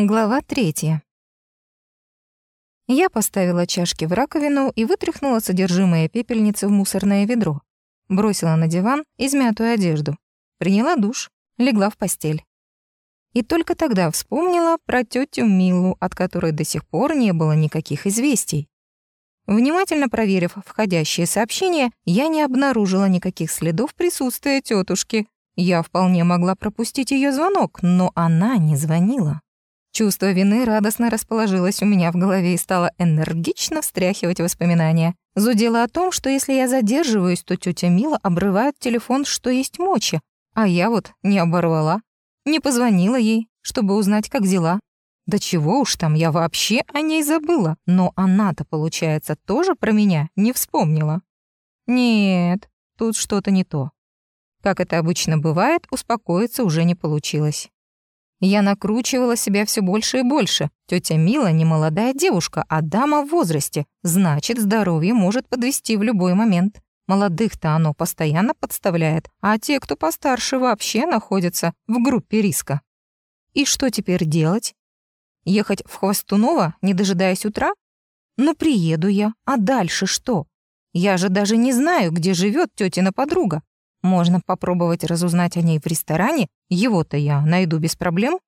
Глава третья. Я поставила чашки в раковину и вытряхнула содержимое пепельницы в мусорное ведро. Бросила на диван измятую одежду. Приняла душ, легла в постель. И только тогда вспомнила про тетю Милу, от которой до сих пор не было никаких известий. Внимательно проверив входящие сообщения, я не обнаружила никаких следов присутствия тетушки. Я вполне могла пропустить ее звонок, но она не звонила. Чувство вины радостно расположилось у меня в голове и стало энергично встряхивать воспоминания. Зудело о том, что если я задерживаюсь, то тетя Мила обрывает телефон, что есть мочи, а я вот не оборвала. Не позвонила ей, чтобы узнать, как дела. Да чего уж там, я вообще о ней забыла. Но она-то, получается, тоже про меня не вспомнила. Нет, тут что-то не то. Как это обычно бывает, успокоиться уже не получилось. Я накручивала себя все больше и больше. Тетя Мила не молодая девушка, а дама в возрасте. Значит, здоровье может подвести в любой момент. Молодых-то оно постоянно подставляет, а те, кто постарше, вообще находятся в группе риска. И что теперь делать? Ехать в Хвостунова, не дожидаясь утра? Ну, приеду я, а дальше что? Я же даже не знаю, где живет тетина подруга. Можно попробовать разузнать о ней в ресторане, его-то я найду без проблем.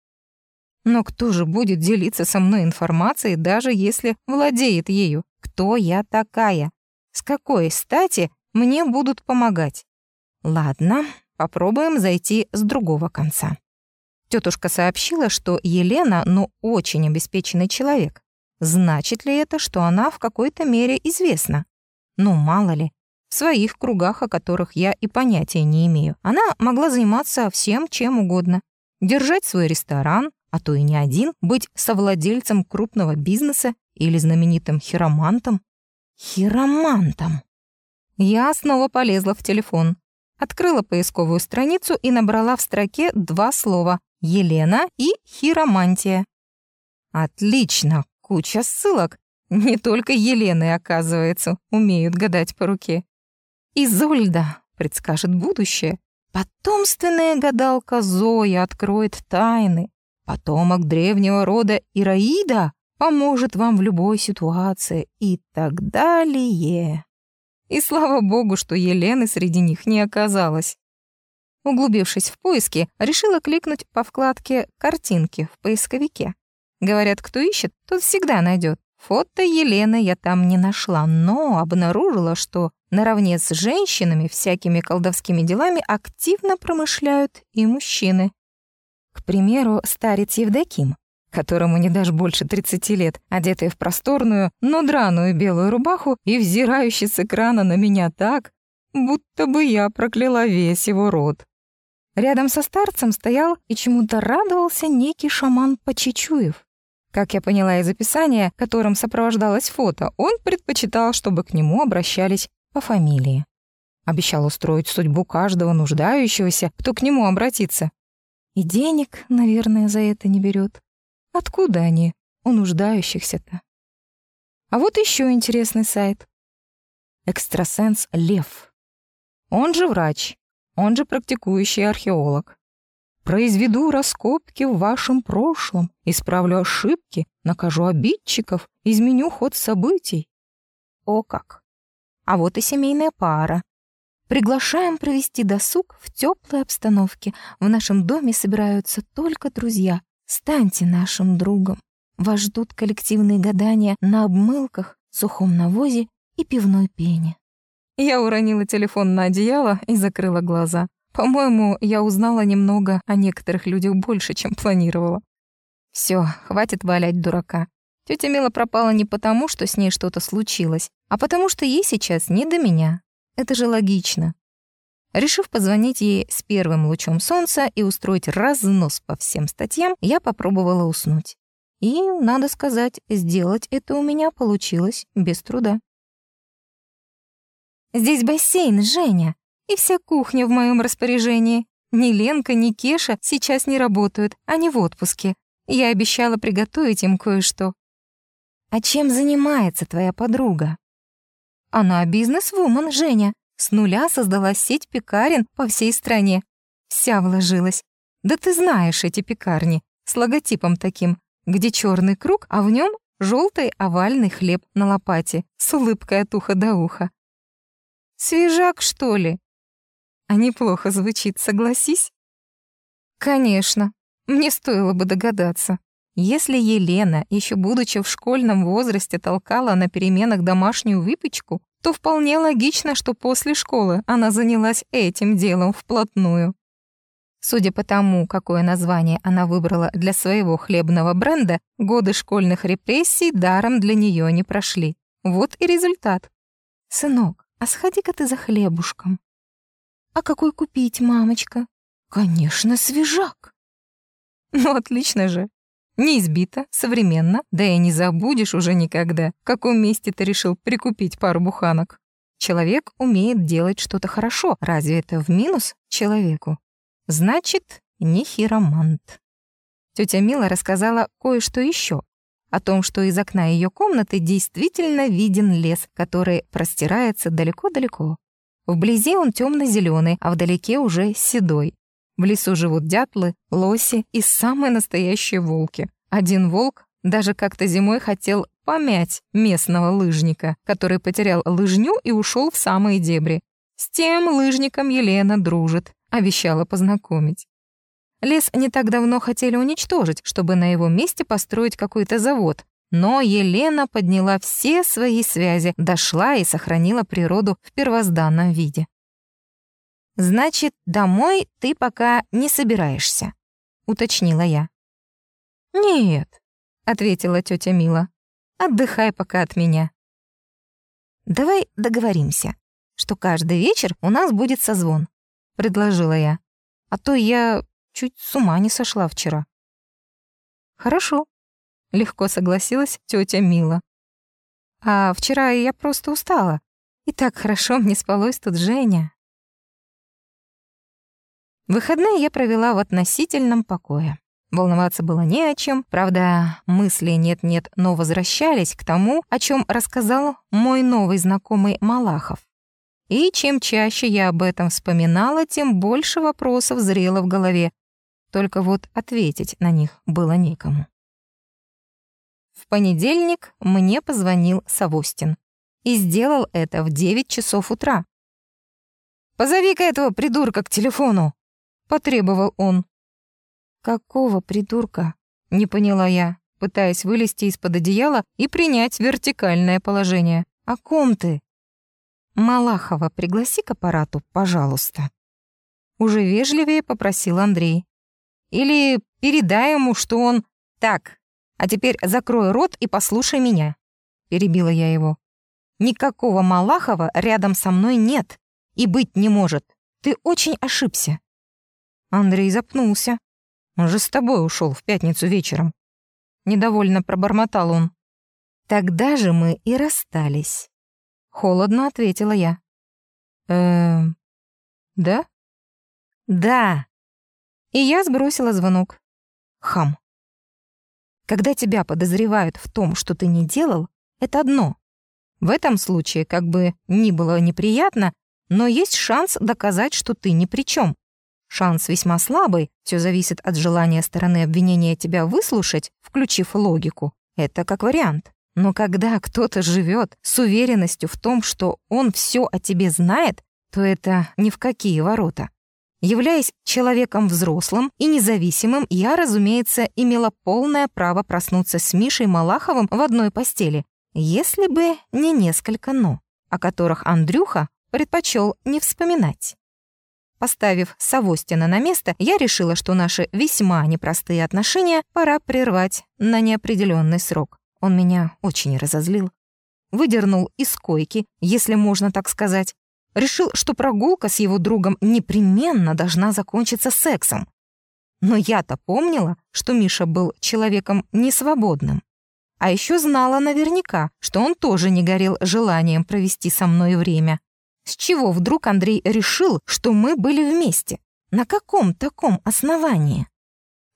Но кто же будет делиться со мной информацией, даже если владеет ею? Кто я такая? С какой стати мне будут помогать? Ладно, попробуем зайти с другого конца. Тетушка сообщила, что Елена, ну, очень обеспеченный человек. Значит ли это, что она в какой-то мере известна? Ну, мало ли, в своих кругах, о которых я и понятия не имею. Она могла заниматься всем, чем угодно. Держать свой ресторан, а то и не один, быть совладельцем крупного бизнеса или знаменитым хиромантом. Хиромантом. Я снова полезла в телефон. Открыла поисковую страницу и набрала в строке два слова «Елена» и «Хиромантия». Отлично, куча ссылок. Не только Елены, оказывается, умеют гадать по руке. Изольда предскажет будущее. Потомственная гадалка Зоя откроет тайны. Потомок древнего рода Ираида поможет вам в любой ситуации и так далее. И слава богу, что Елены среди них не оказалось. Углубившись в поиски, решила кликнуть по вкладке «Картинки» в поисковике. Говорят, кто ищет, тот всегда найдет. Фото Елены я там не нашла, но обнаружила, что наравне с женщинами всякими колдовскими делами активно промышляют и мужчины. К примеру, старец Евдоким, которому не даже больше 30 лет, одетый в просторную, но драную белую рубаху и взирающий с экрана на меня так, будто бы я прокляла весь его род. Рядом со старцем стоял и чему-то радовался некий шаман Почечуев. Как я поняла из описания, которым сопровождалось фото, он предпочитал, чтобы к нему обращались по фамилии. Обещал устроить судьбу каждого нуждающегося, кто к нему обратится. И денег, наверное, за это не берет. Откуда они у нуждающихся-то? А вот еще интересный сайт. Экстрасенс Лев. Он же врач, он же практикующий археолог. Произведу раскопки в вашем прошлом, исправлю ошибки, накажу обидчиков, изменю ход событий. О как! А вот и семейная пара. Приглашаем провести досуг в теплой обстановке. В нашем доме собираются только друзья. Станьте нашим другом. Вас ждут коллективные гадания на обмылках, сухом навозе и пивной пене. Я уронила телефон на одеяло и закрыла глаза. По-моему, я узнала немного о некоторых людях больше, чем планировала. Все, хватит валять дурака. Тетя Мила пропала не потому, что с ней что-то случилось, а потому что ей сейчас не до меня. Это же логично. Решив позвонить ей с первым лучом солнца и устроить разнос по всем статьям, я попробовала уснуть. И, надо сказать, сделать это у меня получилось без труда. «Здесь бассейн, Женя!» И вся кухня в моем распоряжении. Ни Ленка, ни Кеша сейчас не работают, они в отпуске. Я обещала приготовить им кое-что. А чем занимается твоя подруга? Она бизнес-вумен, Женя. С нуля создала сеть пекарен по всей стране. Вся вложилась. Да ты знаешь эти пекарни, с логотипом таким. где черный круг, а в нем желтый овальный хлеб на лопате с улыбкой от уха до уха. Свежак, что ли? А неплохо звучит, согласись? Конечно, мне стоило бы догадаться. Если Елена, еще будучи в школьном возрасте, толкала на переменах домашнюю выпечку, то вполне логично, что после школы она занялась этим делом вплотную. Судя по тому, какое название она выбрала для своего хлебного бренда, годы школьных репрессий даром для нее не прошли. Вот и результат. «Сынок, а сходи-ка ты за хлебушком». «А какой купить, мамочка?» «Конечно, свежак». «Ну, отлично же. Не избито, современно, да и не забудешь уже никогда, в каком месте ты решил прикупить пару буханок. Человек умеет делать что-то хорошо. Разве это в минус человеку? Значит, не хиромант. Тетя Мила рассказала кое-что еще о том, что из окна ее комнаты действительно виден лес, который простирается далеко-далеко. Вблизи он темно-зеленый, а вдалеке уже седой. В лесу живут дятлы, лоси и самые настоящие волки. Один волк даже как-то зимой хотел помять местного лыжника, который потерял лыжню и ушел в самые дебри. С тем лыжником Елена дружит, обещала познакомить. Лес не так давно хотели уничтожить, чтобы на его месте построить какой-то завод. Но Елена подняла все свои связи, дошла и сохранила природу в первозданном виде. «Значит, домой ты пока не собираешься», — уточнила я. «Нет», — ответила тетя Мила. «Отдыхай пока от меня». «Давай договоримся, что каждый вечер у нас будет созвон», — предложила я. «А то я чуть с ума не сошла вчера». «Хорошо», — легко согласилась тетя Мила. «А вчера я просто устала. И так хорошо мне спалось тут Женя». Выходные я провела в относительном покое. Волноваться было не о чем, правда, мысли нет-нет, но возвращались к тому, о чем рассказал мой новый знакомый Малахов. И чем чаще я об этом вспоминала, тем больше вопросов зрело в голове. Только вот ответить на них было некому. Понедельник мне позвонил Савостин и сделал это в 9 часов утра. «Позови-ка этого придурка к телефону!» потребовал он. «Какого придурка?» — не поняла я, пытаясь вылезти из-под одеяла и принять вертикальное положение. «О ком ты?» «Малахова, пригласи к аппарату, пожалуйста». Уже вежливее попросил Андрей. «Или передай ему, что он...» «Так, а теперь закрой рот и послушай меня», — перебила я его. «Никакого Малахова рядом со мной нет и быть не может. Ты очень ошибся. Андрей запнулся. Он же с тобой ушел в пятницу вечером. Недовольно пробормотал он. Тогда же мы и расстались. Холодно ответила я. Эм, да? Да. И я сбросила звонок. Хам. Когда тебя подозревают в том, что ты не делал, это одно. В этом случае, как бы ни было неприятно, но есть шанс доказать, что ты ни при чем. Шанс весьма слабый, все зависит от желания стороны обвинения тебя выслушать, включив логику. Это как вариант. Но когда кто-то живет с уверенностью в том, что он все о тебе знает, то это ни в какие ворота. Являясь человеком взрослым и независимым, я, разумеется, имела полное право проснуться с Мишей Малаховым в одной постели, если бы не несколько «но», о которых Андрюха предпочел не вспоминать. Поставив Савостина на место, я решила, что наши весьма непростые отношения пора прервать на неопределенный срок. Он меня очень разозлил. Выдернул из койки, если можно так сказать. Решил, что прогулка с его другом непременно должна закончиться сексом. Но я-то помнила, что Миша был человеком несвободным. А еще знала наверняка, что он тоже не горел желанием провести со мной время. С чего вдруг Андрей решил, что мы были вместе? На каком таком основании?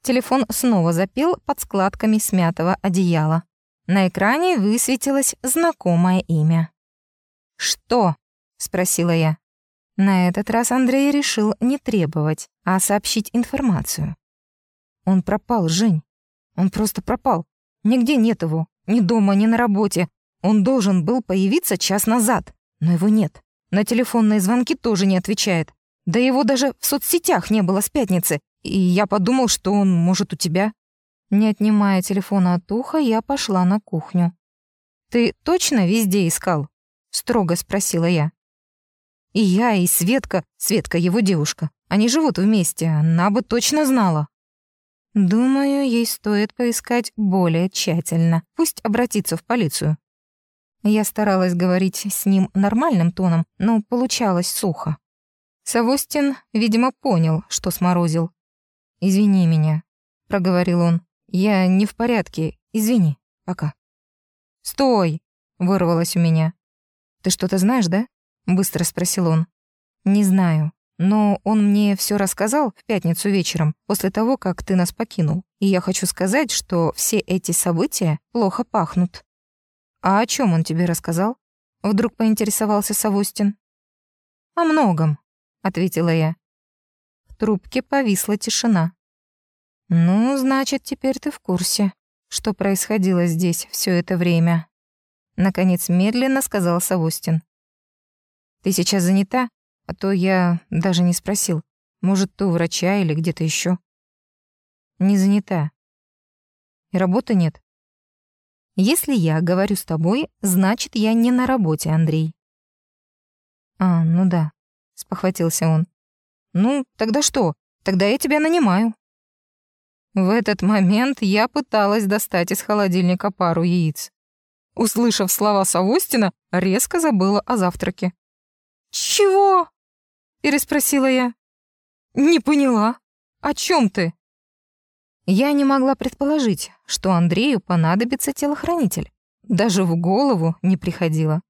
Телефон снова запел под складками смятого одеяла. На экране высветилось знакомое имя. «Что?» — спросила я. На этот раз Андрей решил не требовать, а сообщить информацию. Он пропал, Жень. Он просто пропал. Нигде нет его. Ни дома, ни на работе. Он должен был появиться час назад, но его нет. На телефонные звонки тоже не отвечает. Да его даже в соцсетях не было с пятницы, и я подумал, что он, может, у тебя. Не отнимая телефона от уха, я пошла на кухню. «Ты точно везде искал?» — строго спросила я. «И я, и Светка, Светка его девушка, они живут вместе, она бы точно знала». Думаю, ей стоит поискать более тщательно. Пусть обратится в полицию. Я старалась говорить с ним нормальным тоном, но получалось сухо. Савостин, видимо, понял, что сморозил. «Извини меня», — проговорил он. «Я не в порядке. Извини. Пока». «Стой!» — вырвалось у меня. «Ты что-то знаешь, да?» — быстро спросил он. «Не знаю. Но он мне все рассказал в пятницу вечером, после того, как ты нас покинул. И я хочу сказать, что все эти события плохо пахнут. А о чем он тебе рассказал? Вдруг поинтересовался Савостин. О многом, ответила я. В трубке повисла тишина. Ну, значит, теперь ты в курсе, что происходило здесь все это время. Наконец медленно сказал Савостин. Ты сейчас занята? А то я даже не спросил. Может, ты у врача или где-то еще. Не занята. И работы нет. Если я говорю с тобой, значит, я не на работе, Андрей. А, ну да, спохватился он. Ну, тогда что? Тогда я тебя нанимаю. В этот момент я пыталась достать из холодильника пару яиц. Услышав слова Савостина, резко забыла о завтраке. «Чего?» переспросила я. Не поняла. О чем ты? Я не могла предположить, что Андрею понадобится телохранитель. Даже в голову не приходило.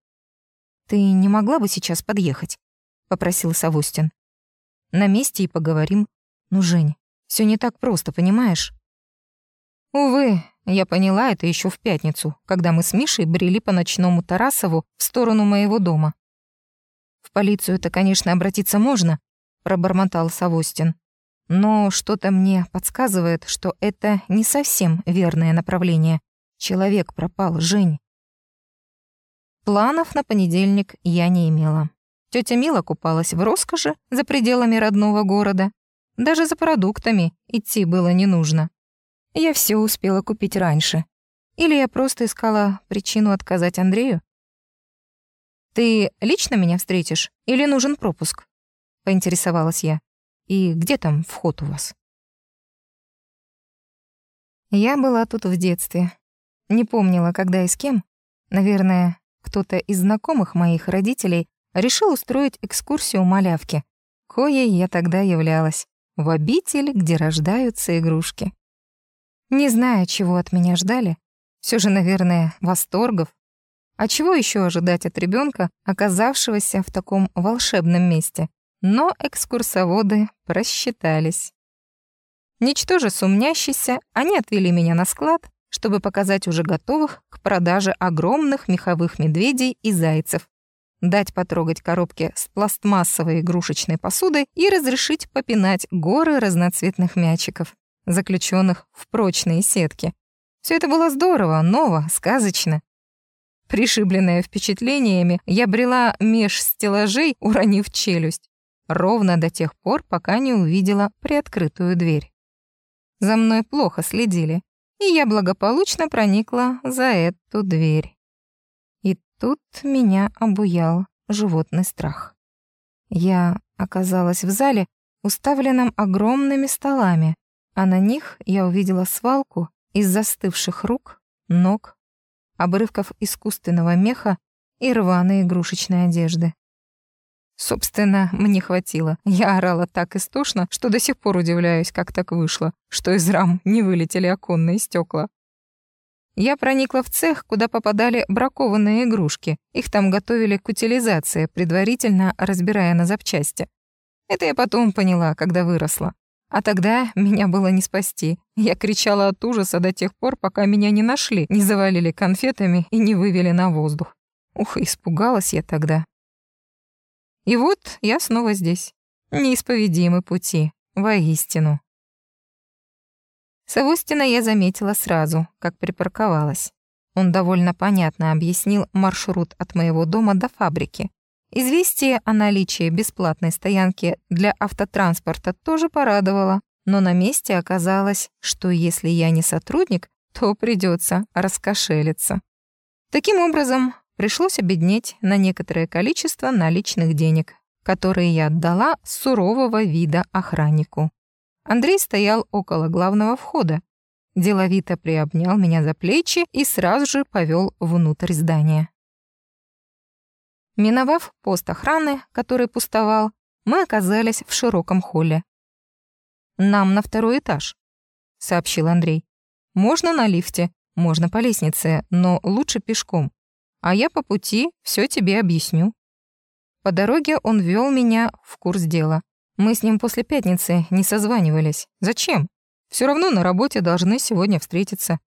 Ты не могла бы сейчас подъехать? попросил Савустин. На месте и поговорим. Ну, Жень, все не так просто, понимаешь? Увы, я поняла это еще в пятницу, когда мы с Мишей брели по ночному Тарасову в сторону моего дома. Полицию это, конечно, обратиться можно, пробормотал Савостин. Но что-то мне подсказывает, что это не совсем верное направление. Человек пропал, Жень. Планов на понедельник я не имела. Тётя Мила купалась в роскоши за пределами родного города. Даже за продуктами идти было не нужно. Я все успела купить раньше. Или я просто искала причину отказать Андрею? «Ты лично меня встретишь или нужен пропуск?» — поинтересовалась я. «И где там вход у вас?» Я была тут в детстве. Не помнила, когда и с кем. Наверное, кто-то из знакомых моих родителей решил устроить экскурсию малявки. Коей я тогда являлась. В обитель, где рождаются игрушки. Не знаю, чего от меня ждали. Все же, наверное, восторгов, а чего еще ожидать от ребенка, оказавшегося в таком волшебном месте? Но экскурсоводы просчитались. Ничтоже сумнящийся, они отвели меня на склад, чтобы показать уже готовых к продаже огромных меховых медведей и зайцев, дать потрогать коробки с пластмассовой игрушечной посудой и разрешить попинать горы разноцветных мячиков, заключенных в прочные сетки. Все это было здорово, ново, сказочно. Пришибленная впечатлениями, я брела меж стеллажей, уронив челюсть, ровно до тех пор, пока не увидела приоткрытую дверь. За мной плохо следили, и я благополучно проникла за эту дверь. И тут меня обуял животный страх. Я оказалась в зале, уставленном огромными столами, а на них я увидела свалку из застывших рук, ног обрывков искусственного меха и рваной игрушечной одежды. Собственно, мне хватило. Я орала так истошно, что до сих пор удивляюсь, как так вышло, что из рам не вылетели оконные стекла. Я проникла в цех, куда попадали бракованные игрушки. Их там готовили к утилизации, предварительно разбирая на запчасти. Это я потом поняла, когда выросла. А тогда меня было не спасти. Я кричала от ужаса до тех пор, пока меня не нашли, не завалили конфетами и не вывели на воздух. Ух, испугалась я тогда. И вот я снова здесь. Неисповедимы пути, воистину. Савостина я заметила сразу, как припарковалась. Он довольно понятно объяснил маршрут от моего дома до фабрики. Известие о наличии бесплатной стоянки для автотранспорта тоже порадовало, но на месте оказалось, что если я не сотрудник, то придется раскошелиться. Таким образом, пришлось обеднеть на некоторое количество наличных денег, которые я отдала сурового вида охраннику. Андрей стоял около главного входа, деловито приобнял меня за плечи и сразу же повел внутрь здания. Миновав пост охраны, который пустовал, мы оказались в широком холле. «Нам на второй этаж», — сообщил Андрей. «Можно на лифте, можно по лестнице, но лучше пешком. А я по пути все тебе объясню». По дороге он вел меня в курс дела. Мы с ним после пятницы не созванивались. Зачем? Все равно на работе должны сегодня встретиться.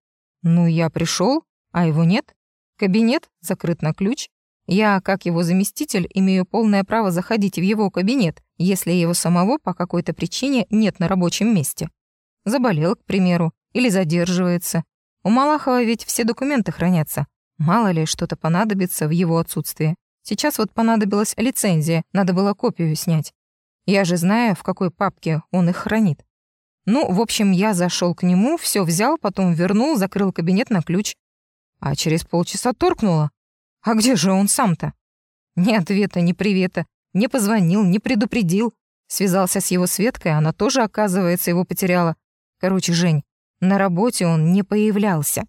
Ну, я пришел, а его нет. Кабинет закрыт на ключ. Я, как его заместитель, имею полное право заходить в его кабинет, если его самого по какой-то причине нет на рабочем месте. Заболел, к примеру, или задерживается. У Малахова ведь все документы хранятся. Мало ли, что-то понадобится в его отсутствие. Сейчас вот понадобилась лицензия, надо было копию снять. Я же знаю, в какой папке он их хранит. Ну, в общем, я зашел к нему, все взял, потом вернул, закрыл кабинет на ключ. А через полчаса торкнуло. А где же он сам-то? Ни ответа, ни привета. Не позвонил, не предупредил. Связался с его Светкой, она тоже, оказывается, его потеряла. Короче, Жень, на работе он не появлялся.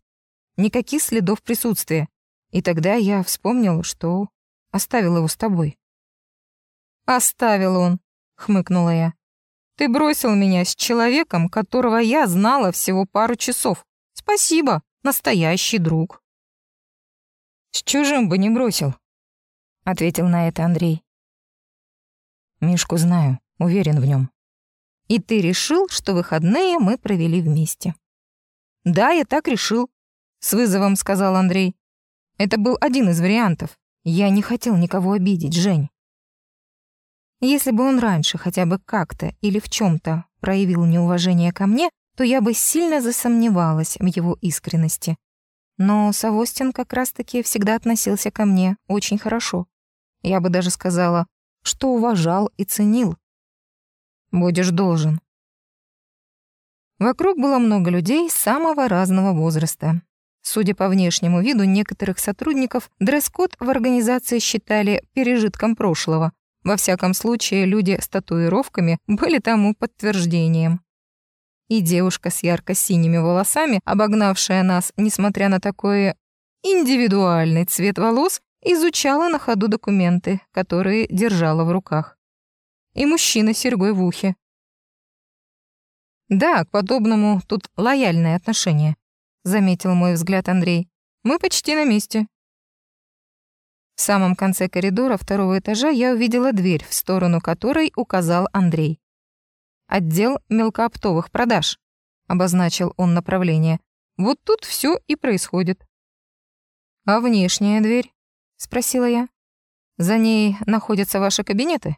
Никаких следов присутствия. И тогда я вспомнил, что оставил его с тобой. «Оставил он», — хмыкнула я. «Ты бросил меня с человеком, которого я знала всего пару часов. Спасибо, настоящий друг». «С чужим бы не бросил», — ответил на это Андрей. «Мишку знаю, уверен в нем. И ты решил, что выходные мы провели вместе?» «Да, я так решил», — с вызовом сказал Андрей. «Это был один из вариантов. Я не хотел никого обидеть, Жень». Если бы он раньше хотя бы как-то или в чем то проявил неуважение ко мне, то я бы сильно засомневалась в его искренности. Но Савостин как раз-таки всегда относился ко мне очень хорошо. Я бы даже сказала, что уважал и ценил. Будешь должен. Вокруг было много людей самого разного возраста. Судя по внешнему виду некоторых сотрудников, дресс-код в организации считали пережитком прошлого. Во всяком случае, люди с татуировками были тому подтверждением и девушка с ярко-синими волосами, обогнавшая нас, несмотря на такой индивидуальный цвет волос, изучала на ходу документы, которые держала в руках. И мужчина с серьгой в ухе. «Да, к подобному тут лояльное отношение», — заметил мой взгляд Андрей. «Мы почти на месте». В самом конце коридора второго этажа я увидела дверь, в сторону которой указал Андрей. Отдел мелкооптовых продаж», — обозначил он направление. «Вот тут все и происходит». «А внешняя дверь?» — спросила я. «За ней находятся ваши кабинеты?»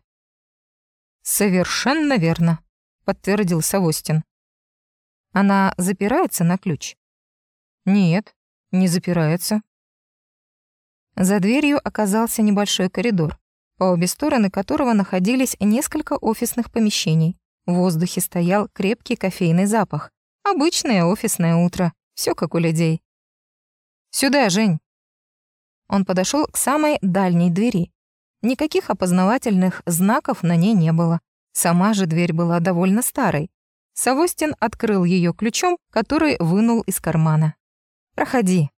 «Совершенно верно», — подтвердил Савостин. «Она запирается на ключ?» «Нет, не запирается». За дверью оказался небольшой коридор, по обе стороны которого находились несколько офисных помещений. В воздухе стоял крепкий кофейный запах. Обычное офисное утро. Все как у людей. «Сюда, Жень!» Он подошел к самой дальней двери. Никаких опознавательных знаков на ней не было. Сама же дверь была довольно старой. Савостин открыл ее ключом, который вынул из кармана. «Проходи».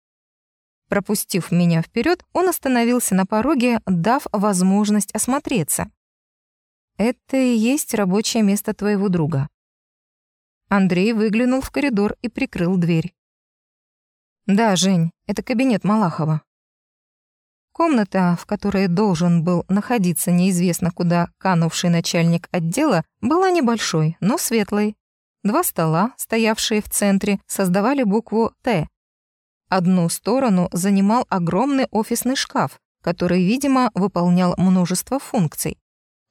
Пропустив меня вперед, он остановился на пороге, дав возможность осмотреться. Это и есть рабочее место твоего друга. Андрей выглянул в коридор и прикрыл дверь. Да, Жень, это кабинет Малахова. Комната, в которой должен был находиться неизвестно куда канувший начальник отдела, была небольшой, но светлой. Два стола, стоявшие в центре, создавали букву «Т». Одну сторону занимал огромный офисный шкаф, который, видимо, выполнял множество функций.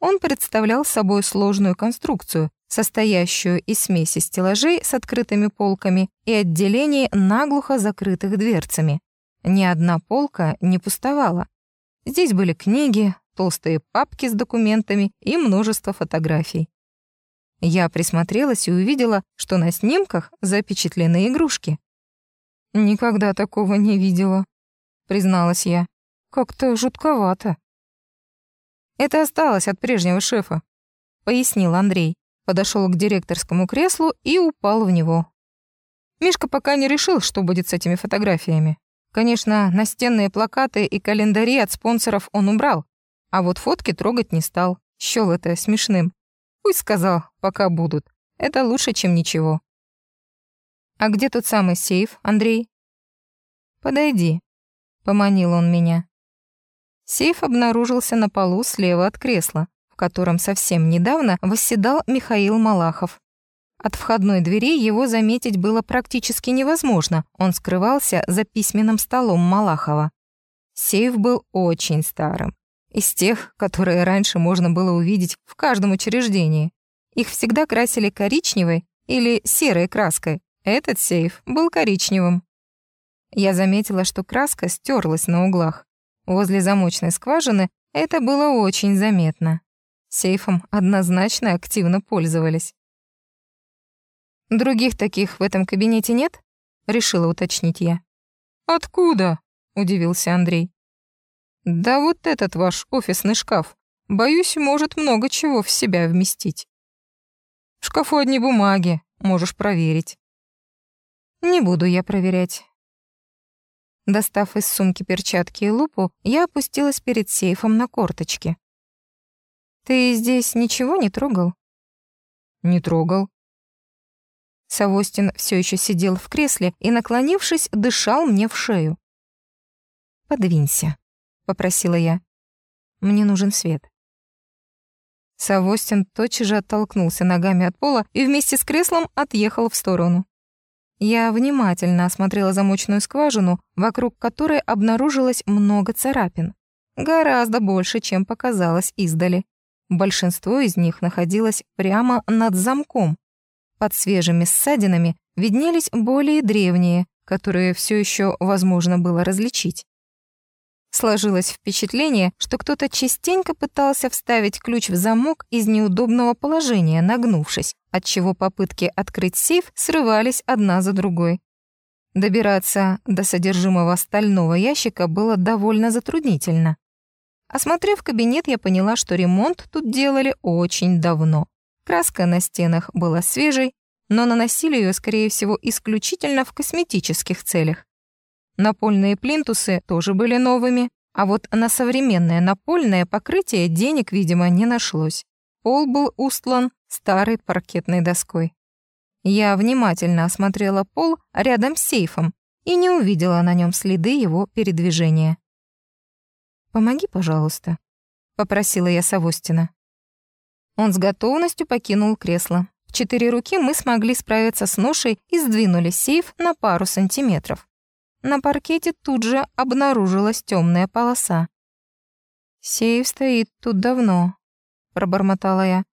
Он представлял собой сложную конструкцию, состоящую из смеси стеллажей с открытыми полками и отделений наглухо закрытых дверцами. Ни одна полка не пустовала. Здесь были книги, толстые папки с документами и множество фотографий. Я присмотрелась и увидела, что на снимках запечатлены игрушки. «Никогда такого не видела», — призналась я. «Как-то жутковато». «Это осталось от прежнего шефа», — пояснил Андрей. Подошел к директорскому креслу и упал в него. Мишка пока не решил, что будет с этими фотографиями. Конечно, настенные плакаты и календари от спонсоров он убрал, а вот фотки трогать не стал. Счёл это смешным. Пусть сказал, пока будут. Это лучше, чем ничего. «А где тот самый сейф, Андрей?» «Подойди», — поманил он меня. Сейф обнаружился на полу слева от кресла, в котором совсем недавно восседал Михаил Малахов. От входной двери его заметить было практически невозможно, он скрывался за письменным столом Малахова. Сейф был очень старым, из тех, которые раньше можно было увидеть в каждом учреждении. Их всегда красили коричневой или серой краской. Этот сейф был коричневым. Я заметила, что краска стерлась на углах. Возле замочной скважины это было очень заметно. Сейфом однозначно активно пользовались. «Других таких в этом кабинете нет?» — решила уточнить я. «Откуда?» — удивился Андрей. «Да вот этот ваш офисный шкаф, боюсь, может много чего в себя вместить. В шкафу одни бумаги, можешь проверить». «Не буду я проверять». Достав из сумки перчатки и лупу, я опустилась перед сейфом на корточки. «Ты здесь ничего не трогал?» «Не трогал», Савостин все еще сидел в кресле и, наклонившись, дышал мне в шею. «Подвинься», — попросила я. «Мне нужен свет». Савостин тотчас же оттолкнулся ногами от пола и вместе с креслом отъехал в сторону. Я внимательно осмотрела замочную скважину, вокруг которой обнаружилось много царапин. Гораздо больше, чем показалось издали. Большинство из них находилось прямо над замком, под свежими ссадинами виднелись более древние, которые все еще возможно было различить. Сложилось впечатление, что кто-то частенько пытался вставить ключ в замок из неудобного положения, нагнувшись, отчего попытки открыть сейф срывались одна за другой. Добираться до содержимого стального ящика было довольно затруднительно. Осмотрев кабинет, я поняла, что ремонт тут делали очень давно. Краска на стенах была свежей, но наносили ее, скорее всего, исключительно в косметических целях. Напольные плинтусы тоже были новыми, а вот на современное напольное покрытие денег, видимо, не нашлось. Пол был устлан старой паркетной доской. Я внимательно осмотрела пол рядом с сейфом и не увидела на нем следы его передвижения. «Помоги, пожалуйста», — попросила я Савостина. Он с готовностью покинул кресло. В четыре руки мы смогли справиться с ношей и сдвинули сейф на пару сантиметров. На паркете тут же обнаружилась темная полоса. «Сейф стоит тут давно», — пробормотала я.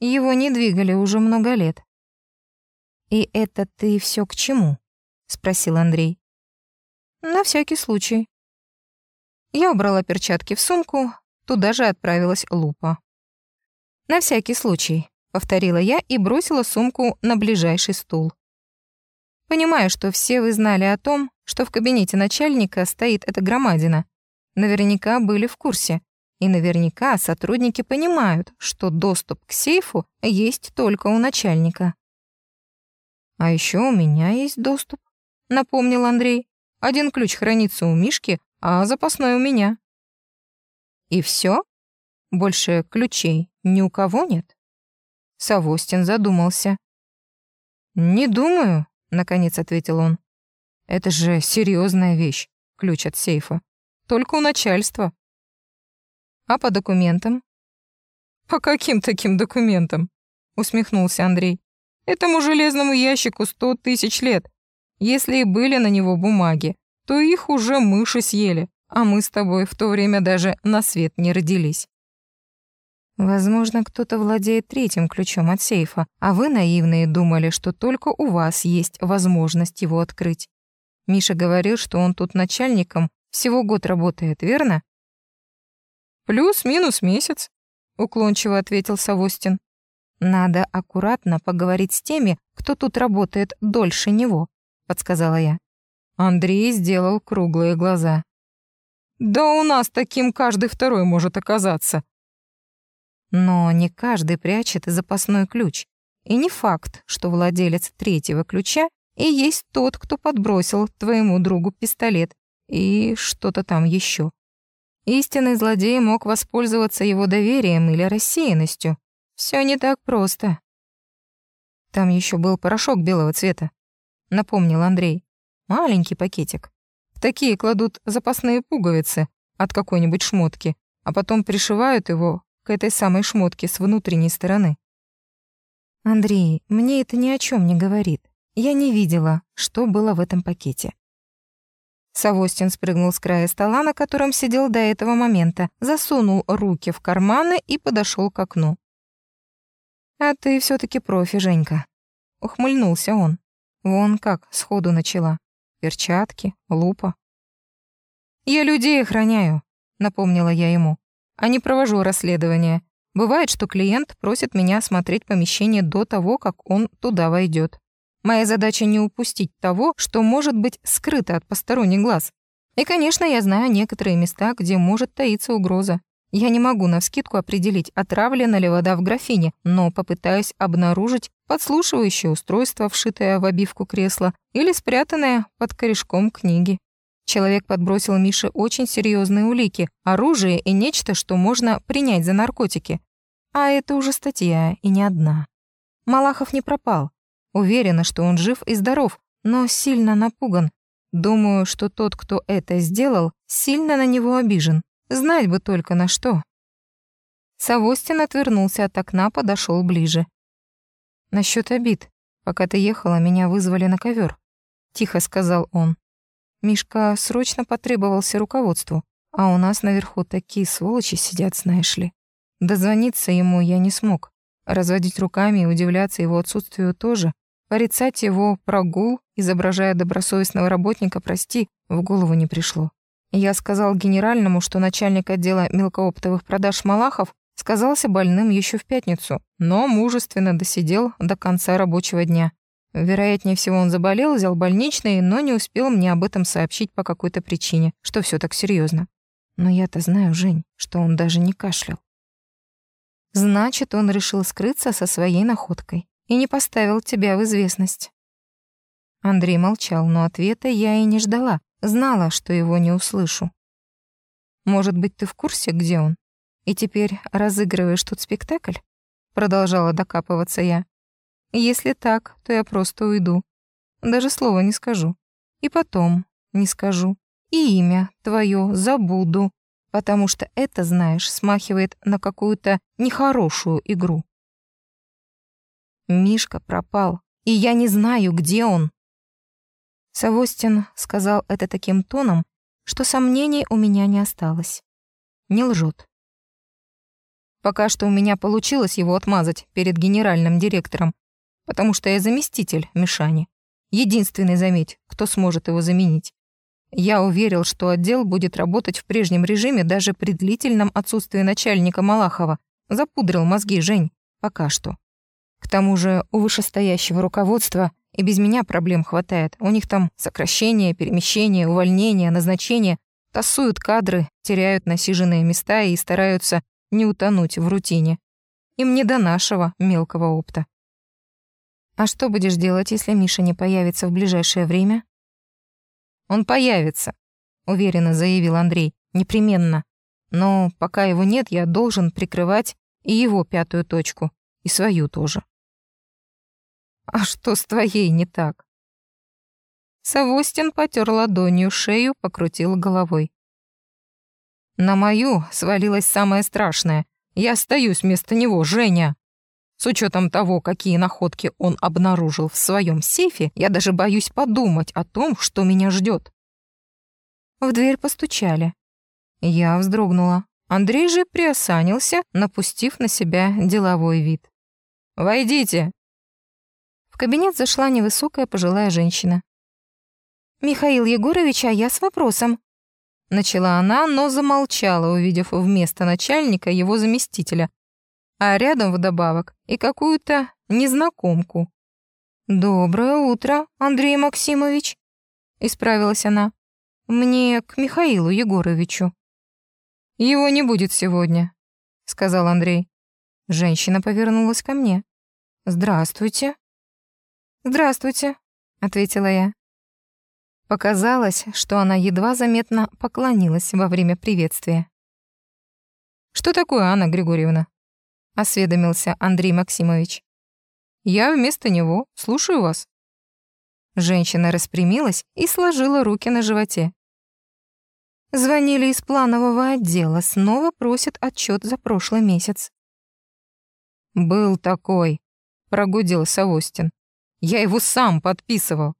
«Его не двигали уже много лет». «И это ты все к чему?» — спросил Андрей. «На всякий случай». Я убрала перчатки в сумку, туда же отправилась лупа. «На всякий случай», — повторила я и бросила сумку на ближайший стул. Понимаю, что все вы знали о том, что в кабинете начальника стоит эта громадина. Наверняка были в курсе. И наверняка сотрудники понимают, что доступ к сейфу есть только у начальника. «А еще у меня есть доступ», — напомнил Андрей. «Один ключ хранится у Мишки, а запасной у меня». «И все? Больше ключей ни у кого нет? Савостин задумался. «Не думаю», — наконец ответил он. «Это же серьезная вещь, ключ от сейфа. Только у начальства». «А по документам?» «По каким таким документам?» — усмехнулся Андрей. «Этому железному ящику сто тысяч лет. Если и были на него бумаги, то их уже мыши съели, а мы с тобой в то время даже на свет не родились». Возможно, кто-то владеет третьим ключом от сейфа, а вы, наивные, думали, что только у вас есть возможность его открыть. Миша говорил, что он тут начальником всего год работает, верно? «Плюс-минус месяц», — уклончиво ответил Савостин. «Надо аккуратно поговорить с теми, кто тут работает дольше него», — подсказала я. Андрей сделал круглые глаза. «Да у нас таким каждый второй может оказаться». Но не каждый прячет запасной ключ. И не факт, что владелец третьего ключа и есть тот, кто подбросил твоему другу пистолет и что-то там еще. Истинный злодей мог воспользоваться его доверием или рассеянностью. Все не так просто. Там еще был порошок белого цвета, напомнил Андрей. Маленький пакетик. В такие кладут запасные пуговицы от какой-нибудь шмотки, а потом пришивают его к этой самой шмотке с внутренней стороны. Андрей, мне это ни о чем не говорит. Я не видела, что было в этом пакете. Савостин спрыгнул с края стола, на котором сидел до этого момента, засунул руки в карманы и подошел к окну. «А ты все таки профи, Женька», — ухмыльнулся он. Вон как сходу начала. Перчатки, лупа. «Я людей охраняю», — напомнила я ему, «а не провожу расследование. Бывает, что клиент просит меня осмотреть помещение до того, как он туда войдет. Моя задача не упустить того, что может быть скрыто от посторонних глаз. И, конечно, я знаю некоторые места, где может таиться угроза. Я не могу навскидку определить, отравлена ли вода в графине, но попытаюсь обнаружить подслушивающее устройство, вшитое в обивку кресла, или спрятанное под корешком книги. Человек подбросил Мише очень серьезные улики, оружие и нечто, что можно принять за наркотики. А это уже статья, и не одна. Малахов не пропал. Уверена, что он жив и здоров, но сильно напуган. Думаю, что тот, кто это сделал, сильно на него обижен. Знать бы только на что. Савостин отвернулся от окна, подошел ближе. Насчет обид. Пока ты ехала, меня вызвали на ковер, тихо сказал он. Мишка срочно потребовался руководству, а у нас наверху такие сволочи сидят, знаешь ли. Дозвониться ему я не смог. Разводить руками и удивляться его отсутствию тоже. Порицать его прогул, изображая добросовестного работника, прости, в голову не пришло. Я сказал генеральному, что начальник отдела мелкооптовых продаж Малахов сказался больным еще в пятницу, но мужественно досидел до конца рабочего дня. Вероятнее всего, он заболел, взял больничный, но не успел мне об этом сообщить по какой-то причине, что все так серьезно. Но я-то знаю, Жень, что он даже не кашлял. Значит, он решил скрыться со своей находкой и не поставил тебя в известность. Андрей молчал, но ответа я и не ждала, знала, что его не услышу. Может быть, ты в курсе, где он? И теперь разыгрываешь тут спектакль? Продолжала докапываться я. Если так, то я просто уйду. Даже слова не скажу. И потом не скажу. И имя твое забуду потому что это, знаешь, смахивает на какую-то нехорошую игру. Мишка пропал, и я не знаю, где он. Савостин сказал это таким тоном, что сомнений у меня не осталось. Не лжет. Пока что у меня получилось его отмазать перед генеральным директором, потому что я заместитель Мишани. Единственный, заметь, кто сможет его заменить. Я уверил, что отдел будет работать в прежнем режиме даже при длительном отсутствии начальника Малахова. Запудрил мозги Жень. Пока что. К тому же у вышестоящего руководства и без меня проблем хватает. У них там сокращения, перемещения, увольнения, назначения. Тасуют кадры, теряют насиженные места и стараются не утонуть в рутине. Им не до нашего мелкого опыта. А что будешь делать, если Миша не появится в ближайшее время? Он появится, уверенно заявил Андрей. Непременно. Но пока его нет, я должен прикрывать и его пятую точку, и свою тоже. А что с твоей не так? Савостин потер ладонью шею, покрутил головой. На мою свалилось самое страшное. Я остаюсь вместо него, Женя. С учетом того, какие находки он обнаружил в своем сейфе, я даже боюсь подумать о том, что меня ждет. В дверь постучали. Я вздрогнула, Андрей же приосанился, напустив на себя деловой вид. «Войдите!» В кабинет зашла невысокая пожилая женщина. «Михаил Егорович, а я с вопросом». Начала она, но замолчала, увидев вместо начальника его заместителя, а рядом вдобавок и какую-то незнакомку. «Доброе утро, Андрей Максимович», — исправилась она. «Мне к Михаилу Егоровичу». «Его не будет сегодня», — сказал Андрей. Женщина повернулась ко мне. «Здравствуйте». «Здравствуйте», — ответила я. Показалось, что она едва заметно поклонилась во время приветствия. «Что такое, Анна Григорьевна?» — осведомился Андрей Максимович. «Я вместо него. Слушаю вас». Женщина распрямилась и сложила руки на животе. Звонили из планового отдела, снова просят отчет за прошлый месяц. «Был такой», — прогудел Савостин. «Я его сам подписывал.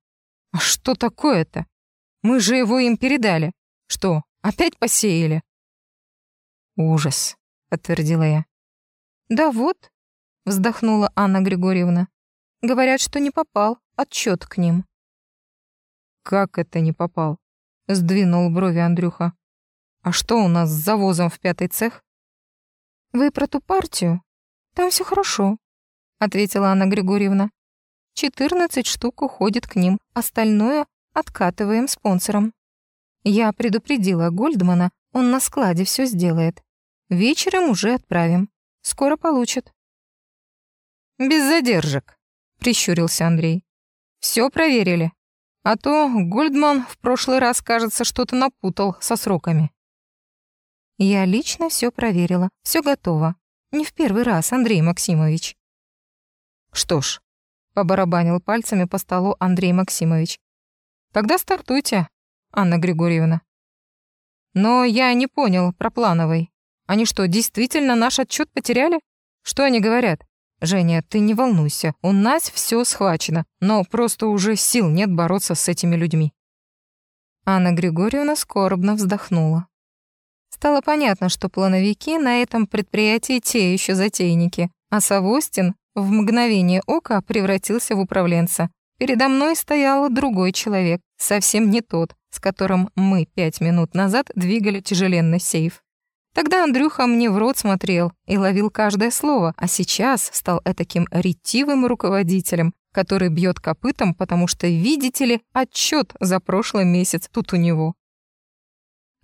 А что такое-то? Мы же его им передали. Что, опять посеяли?» «Ужас», — подтвердила я. «Да вот», — вздохнула Анна Григорьевна. «Говорят, что не попал отчет к ним». «Как это не попал?» — сдвинул брови Андрюха. «А что у нас с завозом в пятый цех?» «Вы про ту партию? Там все хорошо», — ответила Анна Григорьевна. «14 штук уходит к ним, остальное откатываем спонсорам. Я предупредила Гольдмана, он на складе все сделает. Вечером уже отправим. Скоро получат». «Без задержек», — прищурился Андрей. Все проверили?» А то Гольдман в прошлый раз, кажется, что-то напутал со сроками. Я лично все проверила, все готово. Не в первый раз, Андрей Максимович. Что ж, побарабанил пальцами по столу Андрей Максимович. Тогда стартуйте, Анна Григорьевна. Но я не понял про плановый. Они что, действительно наш отчет потеряли? Что они говорят? «Женя, ты не волнуйся, у нас все схвачено, но просто уже сил нет бороться с этими людьми». Анна Григорьевна скорбно вздохнула. Стало понятно, что плановики на этом предприятии те еще затейники, а Савостин в мгновение ока превратился в управленца. Передо мной стоял другой человек, совсем не тот, с которым мы пять минут назад двигали тяжеленный сейф. Тогда Андрюха мне в рот смотрел и ловил каждое слово, а сейчас стал этаким ретивым руководителем, который бьет копытом, потому что, видите ли, отчет за прошлый месяц тут у него.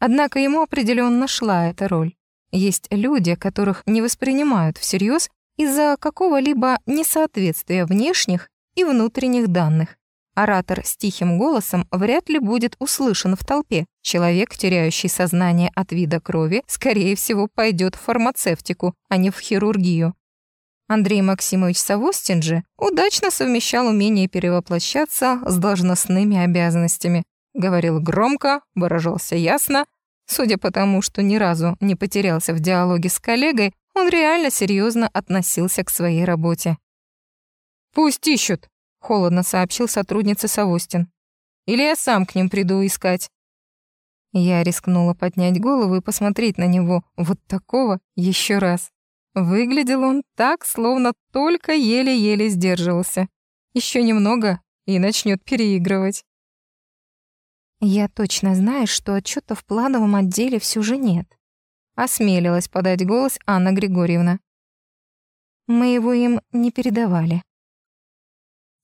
Однако ему определенно шла эта роль. Есть люди, которых не воспринимают всерьез из-за какого-либо несоответствия внешних и внутренних данных. Оратор с тихим голосом вряд ли будет услышан в толпе. Человек, теряющий сознание от вида крови, скорее всего, пойдет в фармацевтику, а не в хирургию. Андрей Максимович Савостин же удачно совмещал умение перевоплощаться с должностными обязанностями. Говорил громко, выражался ясно. Судя по тому, что ни разу не потерялся в диалоге с коллегой, он реально серьезно относился к своей работе. «Пусть ищут», холодно сообщил сотруднице Савостин. Или я сам к ним приду искать. Я рискнула поднять голову и посмотреть на него, вот такого, еще раз. Выглядел он так, словно только еле-еле сдерживался. Еще немного и начнет переигрывать. Я точно знаю, что отчета в плановом отделе все же нет. Осмелилась подать голос Анна Григорьевна. Мы его им не передавали.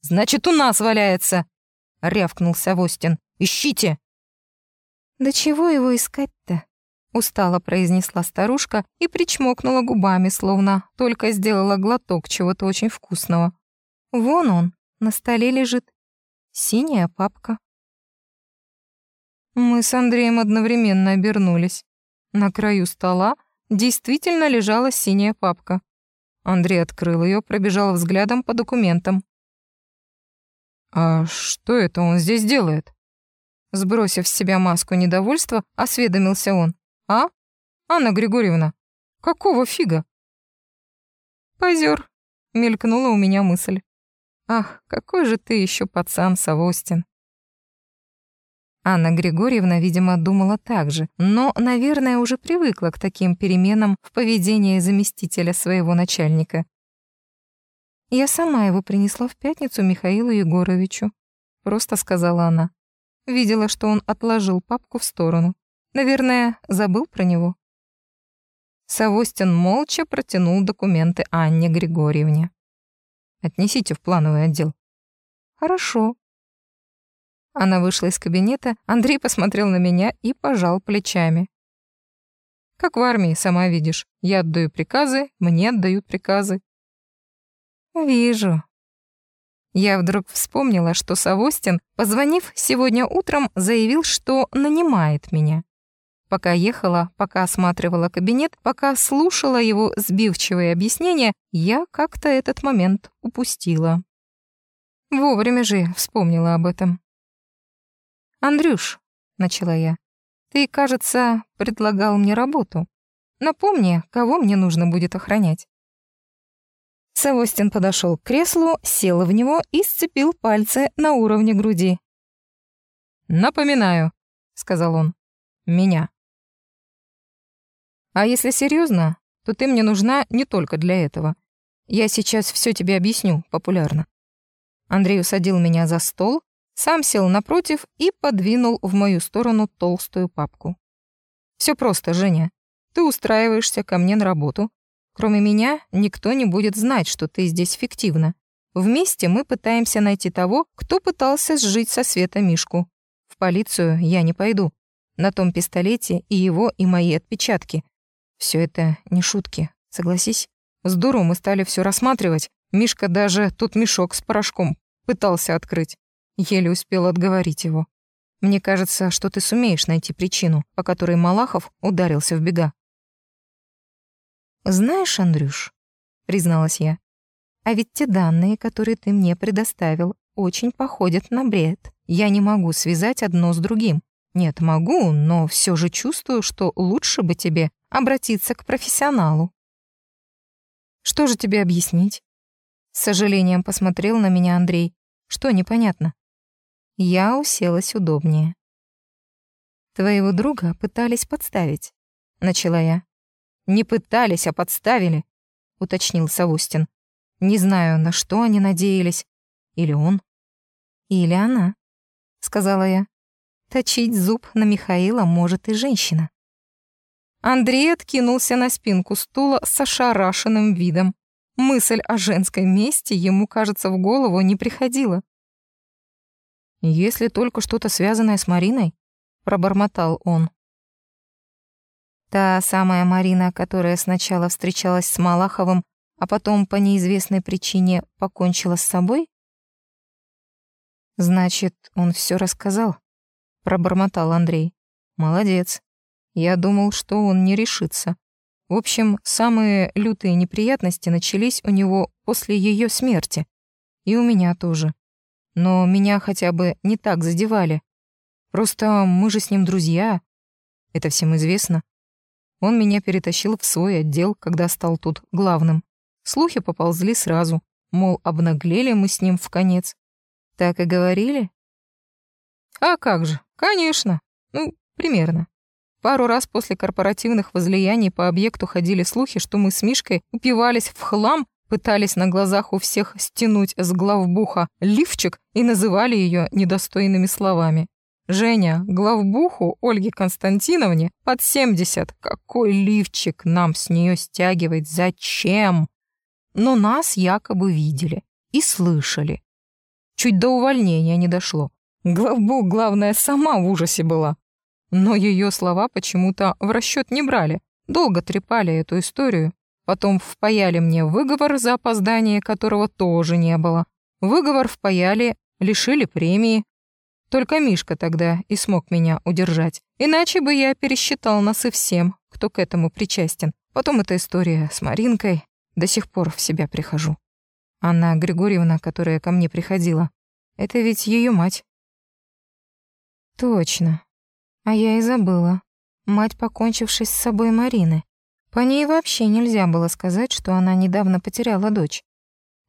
«Значит, у нас валяется!» — рявкнул Савостин. «Ищите!» «Да чего его искать-то?» — устало произнесла старушка и причмокнула губами, словно только сделала глоток чего-то очень вкусного. «Вон он, на столе лежит. Синяя папка». Мы с Андреем одновременно обернулись. На краю стола действительно лежала синяя папка. Андрей открыл ее, пробежал взглядом по документам. «А что это он здесь делает?» Сбросив с себя маску недовольства, осведомился он. «А? Анна Григорьевна, какого фига?» «Позер», — мелькнула у меня мысль. «Ах, какой же ты еще пацан, Савостин!» Анна Григорьевна, видимо, думала так же, но, наверное, уже привыкла к таким переменам в поведении заместителя своего начальника. «Я сама его принесла в пятницу Михаилу Егоровичу», — просто сказала она. Видела, что он отложил папку в сторону. Наверное, забыл про него. Савостин молча протянул документы Анне Григорьевне. «Отнесите в плановый отдел». «Хорошо», она вышла из кабинета, Андрей посмотрел на меня и пожал плечами. «Как в армии, сама видишь. Я отдаю приказы, мне отдают приказы». «Вижу». Я вдруг вспомнила, что Савостин, позвонив сегодня утром, заявил, что нанимает меня. Пока ехала, пока осматривала кабинет, пока слушала его сбивчивые объяснения, я как-то этот момент упустила. Вовремя же вспомнила об этом. «Андрюш», — начала я, — «ты, кажется, предлагал мне работу. Напомни, кого мне нужно будет охранять». Савостин подошел к креслу, сел в него и сцепил пальцы на уровне груди. «Напоминаю», — сказал он, — «меня». «А если серьезно, то ты мне нужна не только для этого. Я сейчас все тебе объясню популярно». Андрей усадил меня за стол, сам сел напротив и подвинул в мою сторону толстую папку. Все просто, Женя. Ты устраиваешься ко мне на работу. Кроме меня, никто не будет знать, что ты здесь фиктивно. Вместе мы пытаемся найти того, кто пытался сжить со света Мишку. В полицию я не пойду. На том пистолете и его, и мои отпечатки. Все это не шутки, согласись? Здорово мы стали все рассматривать. Мишка даже тот мешок с порошком пытался открыть. Еле успел отговорить его. Мне кажется, что ты сумеешь найти причину, по которой Малахов ударился в бега. «Знаешь, Андрюш», — призналась я, «а ведь те данные, которые ты мне предоставил, очень походят на бред. Я не могу связать одно с другим. Нет, могу, но все же чувствую, что лучше бы тебе обратиться к профессионалу». «Что же тебе объяснить?» С сожалением посмотрел на меня Андрей. «Что непонятно?» Я уселась удобнее. «Твоего друга пытались подставить», — начала я. «Не пытались, а подставили», — уточнил Савустин. «Не знаю, на что они надеялись. Или он, или она», — сказала я. «Точить зуб на Михаила может и женщина». Андрей откинулся на спинку стула с ошарашенным видом. Мысль о женской мести ему, кажется, в голову не приходила. «Если только что-то связанное с Мариной», — пробормотал он. Та самая Марина, которая сначала встречалась с Малаховым, а потом по неизвестной причине покончила с собой? Значит, он все рассказал, пробормотал Андрей. Молодец. Я думал, что он не решится. В общем, самые лютые неприятности начались у него после ее смерти. И у меня тоже но меня хотя бы не так задевали. Просто мы же с ним друзья. Это всем известно. Он меня перетащил в свой отдел, когда стал тут главным. Слухи поползли сразу, мол, обнаглели мы с ним в конец. Так и говорили? А как же, конечно. Ну, примерно. Пару раз после корпоративных возлияний по объекту ходили слухи, что мы с Мишкой упивались в хлам пытались на глазах у всех стянуть с главбуха лифчик и называли ее недостойными словами. Женя, главбуху Ольге Константиновне под 70. Какой лифчик нам с нее стягивать? Зачем? Но нас якобы видели и слышали. Чуть до увольнения не дошло. Главбух, главное, сама в ужасе была. Но ее слова почему-то в расчет не брали. Долго трепали эту историю, Потом впаяли мне выговор за опоздание, которого тоже не было. Выговор впаяли, лишили премии. Только Мишка тогда и смог меня удержать. Иначе бы я пересчитал нас и всем, кто к этому причастен. Потом эта история с Маринкой. До сих пор в себя прихожу. Анна Григорьевна, которая ко мне приходила, это ведь ее мать. Точно. А я и забыла. Мать, покончившись с собой Марины. По ней вообще нельзя было сказать, что она недавно потеряла дочь.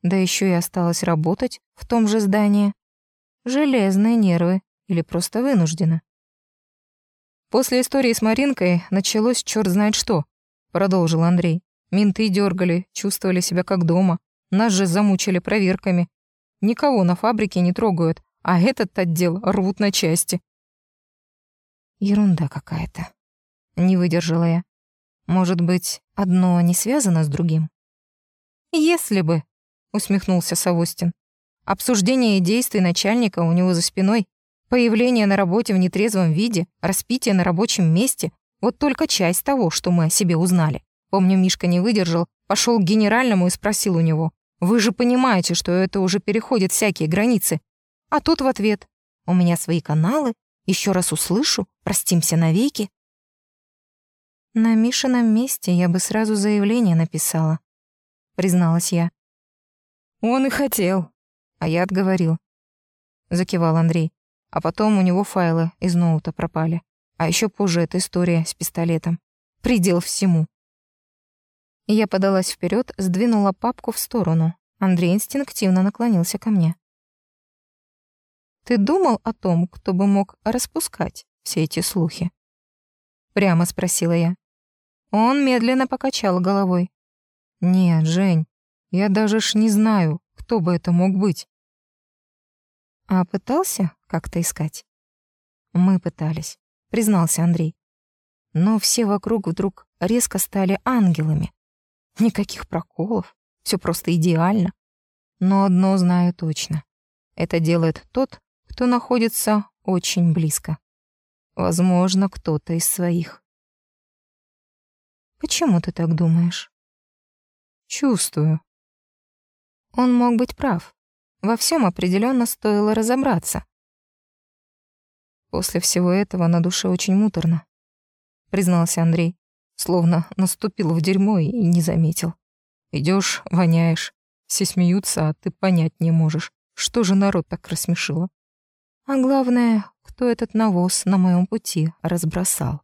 Да еще и осталась работать в том же здании. Железные нервы или просто вынуждена. После истории с Маринкой началось черт знает что, продолжил Андрей. Менты дергали, чувствовали себя как дома. Нас же замучили проверками. Никого на фабрике не трогают, а этот отдел рвут на части. Ерунда какая-то. Не выдержала я. Может быть, одно не связано с другим? Если бы, усмехнулся Савостин. Обсуждение действий начальника у него за спиной, появление на работе в нетрезвом виде, распитие на рабочем месте — вот только часть того, что мы о себе узнали. Помню, Мишка не выдержал, пошел к генеральному и спросил у него, «Вы же понимаете, что это уже переходит всякие границы?» А тот в ответ, «У меня свои каналы, еще раз услышу, простимся навеки». На Мишином месте я бы сразу заявление написала, призналась я. Он и хотел, а я отговорил. Закивал Андрей. А потом у него файлы из ноута пропали. А еще позже эта история с пистолетом. Предел всему. Я подалась вперед, сдвинула папку в сторону. Андрей инстинктивно наклонился ко мне. «Ты думал о том, кто бы мог распускать все эти слухи?» Прямо спросила я. Он медленно покачал головой. «Нет, Жень, я даже ж не знаю, кто бы это мог быть. А пытался как-то искать? Мы пытались, признался Андрей. Но все вокруг вдруг резко стали ангелами. Никаких проколов, все просто идеально. Но одно знаю точно. Это делает тот, кто находится очень близко. Возможно, кто-то из своих. Почему ты так думаешь? Чувствую. Он мог быть прав. Во всем определенно стоило разобраться. После всего этого на душе очень муторно, признался Андрей, словно наступил в дерьмо и не заметил. Идешь, воняешь, все смеются, а ты понять не можешь, что же народ так рассмешило. А главное, кто этот навоз на моем пути разбросал.